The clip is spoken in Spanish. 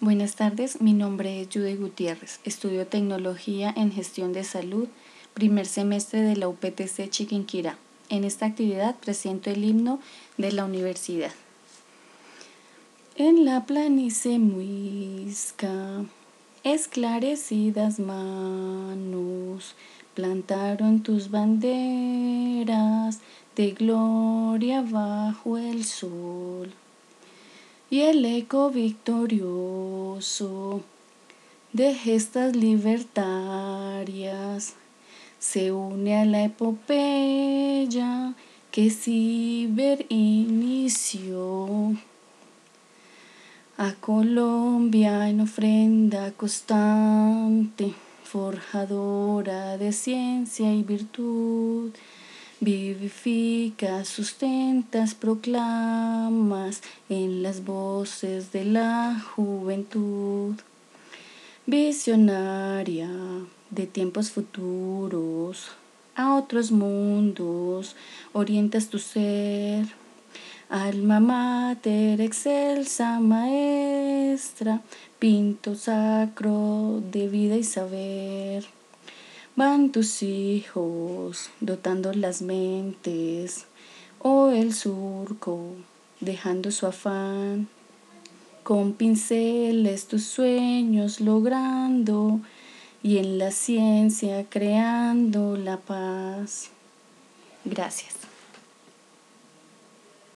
Buenas tardes, mi nombre es Judy Gutiérrez. Estudio Tecnología en Gestión de Salud, primer semestre de la UPTC Chiquinquirá. En esta actividad presento el himno de la universidad. En la planicie muisca, esclarecidas manos, plantaron tus banderas de gloria bajo el sol y el eco victorioso de gestas libertarias se une a la epopeya que Ciber inició. A Colombia en ofrenda constante, forjadora de ciencia y virtud, Vivifica, sustentas, proclamas en las voces de la juventud. Visionaria de tiempos futuros, a otros mundos, orientas tu ser. Alma mater, excelsa maestra, pinto sacro de vida y saber. Van tus hijos dotando las mentes, o el surco dejando su afán, con pinceles tus sueños logrando y en la ciencia creando la paz. Gracias.